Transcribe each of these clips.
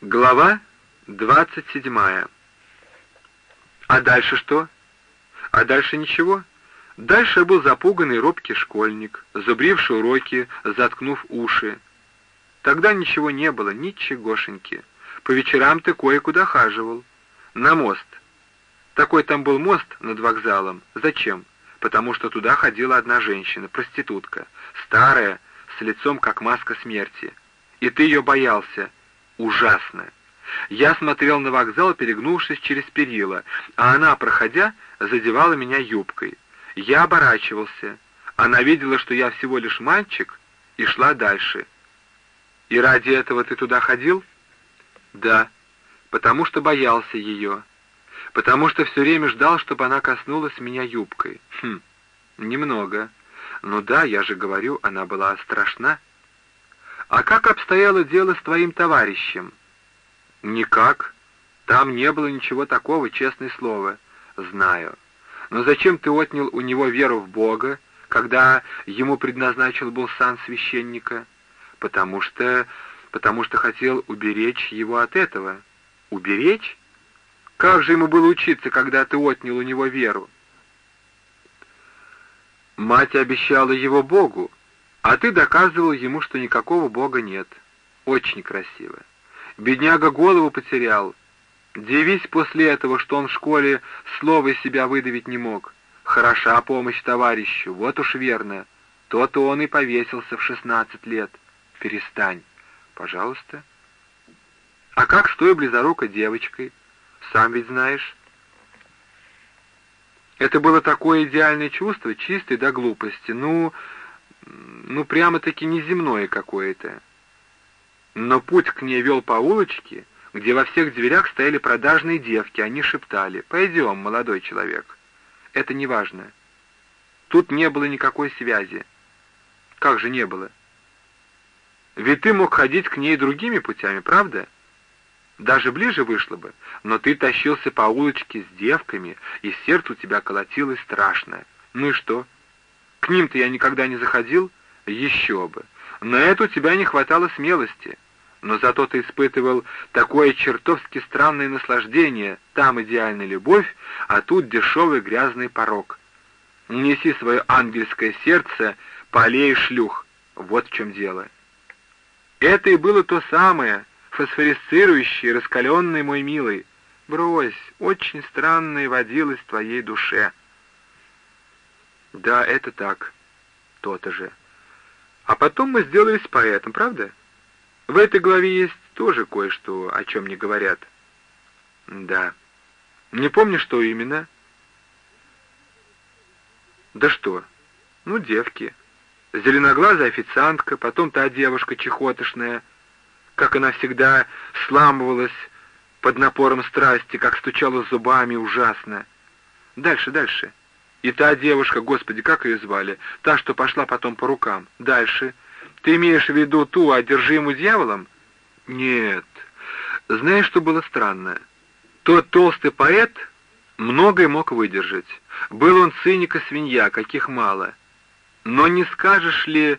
Глава двадцать седьмая. А дальше что? А дальше ничего. Дальше был запуганный робкий школьник, зубривший уроки, заткнув уши. Тогда ничего не было, ничегошеньки. По вечерам ты кое-куда хаживал. На мост. Такой там был мост над вокзалом. Зачем? Потому что туда ходила одна женщина, проститутка, старая, с лицом как маска смерти. И ты ее боялся. Ужасно. Я смотрел на вокзал, перегнувшись через перила, а она, проходя, задевала меня юбкой. Я оборачивался. Она видела, что я всего лишь мальчик, и шла дальше. «И ради этого ты туда ходил?» «Да, потому что боялся ее. Потому что все время ждал, чтобы она коснулась меня юбкой. Хм, немного. Ну да, я же говорю, она была страшна». «А как обстояло дело с твоим товарищем?» «Никак. Там не было ничего такого, честное слово. Знаю. Но зачем ты отнял у него веру в Бога, когда ему предназначил был сан священника? Потому что... потому что хотел уберечь его от этого. Уберечь? Как же ему было учиться, когда ты отнял у него веру? Мать обещала его Богу, а ты доказывал ему, что никакого Бога нет. Очень красиво. Бедняга голову потерял. Дивись после этого, что он в школе слова из себя выдавить не мог. Хороша помощь товарищу, вот уж верно. То-то он и повесился в шестнадцать лет. Перестань, пожалуйста. А как с той близорукой девочкой? Сам ведь знаешь. Это было такое идеальное чувство, чистое до глупости. Ну, ну прямо-таки неземное какое-то но путь к ней вел по улочке, где во всех дверях стояли продажные девки, они шептали «Пойдем, молодой человек». Это не важно. Тут не было никакой связи. Как же не было? Ведь ты мог ходить к ней другими путями, правда? Даже ближе вышло бы, но ты тащился по улочке с девками, и сердце у тебя колотилось страшно. Ну и что? К ним-то я никогда не заходил? Еще бы. На это у тебя не хватало смелости но зато ты испытывал такое чертовски странное наслаждение. Там идеальная любовь, а тут дешевый грязный порог. Неси свое ангельское сердце, полей шлюх. Вот в чем дело. Это и было то самое, фосфорисцирующее, раскаленный мой милый. Брось, очень странное водилось в твоей душе. Да, это так. То-то же. А потом мы сделались поэтом, правда? — в этой главе есть тоже кое-что, о чем не говорят. Да. Не помню, что именно. Да что? Ну, девки. Зеленоглазая официантка, потом та девушка чехотошная, как она всегда сламывалась под напором страсти, как стучала зубами ужасно. Дальше, дальше. И та девушка, господи, как ее звали? Та, что пошла потом по рукам. Дальше. Ты имеешь в виду ту, одержимую дьяволом? Нет. Знаешь, что было странно? Тот толстый поэт многое мог выдержать. Был он циник и свинья, каких мало. Но не скажешь ли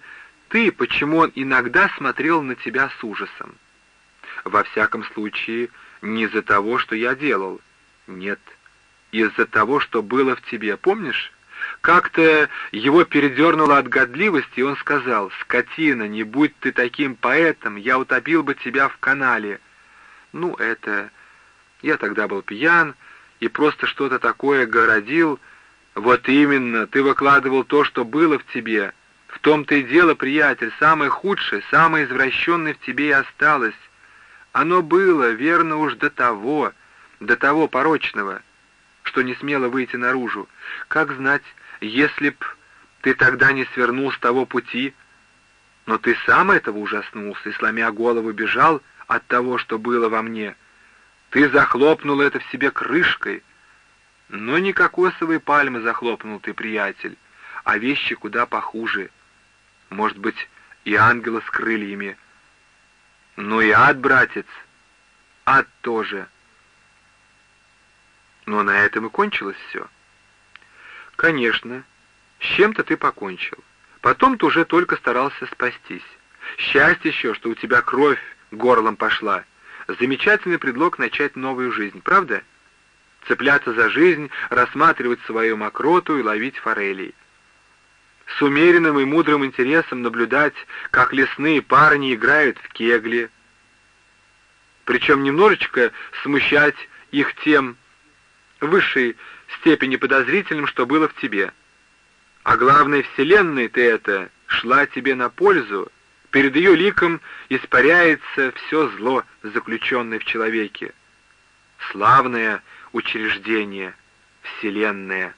ты, почему он иногда смотрел на тебя с ужасом? Во всяком случае, не из-за того, что я делал. Нет, из-за того, что было в тебе, помнишь? Как-то его передернуло от годливости, и он сказал, «Скотина, не будь ты таким поэтом, я утопил бы тебя в канале». Ну, это... Я тогда был пьян и просто что-то такое городил. Вот именно, ты выкладывал то, что было в тебе. В том-то и дело, приятель, самое худшее, самое извращенное в тебе и осталось. Оно было, верно уж, до того, до того порочного, что не смело выйти наружу. Как знать, если б ты тогда не свернул с того пути, но ты сам этого ужаснулся и, сломя голову, бежал от того, что было во мне. Ты захлопнул это в себе крышкой. Но не кокосовые пальмы захлопнул ты, приятель, а вещи куда похуже. Может быть, и ангела с крыльями. Ну и ад, братец, ад тоже. Но на этом и кончилось все. Конечно, с чем-то ты покончил. Потом ты уже только старался спастись. Счастье еще, что у тебя кровь горлом пошла. Замечательный предлог начать новую жизнь, правда? Цепляться за жизнь, рассматривать свою мокроту и ловить форелей. С умеренным и мудрым интересом наблюдать, как лесные парни играют в кегли. Причем немножечко смущать их тем высшей степени подозрительным, что было в тебе. А главное, Вселенной ты это шла тебе на пользу, Перед ее ликом испаряется все зло, заключенное в человеке. Славное учреждение, Вселенная.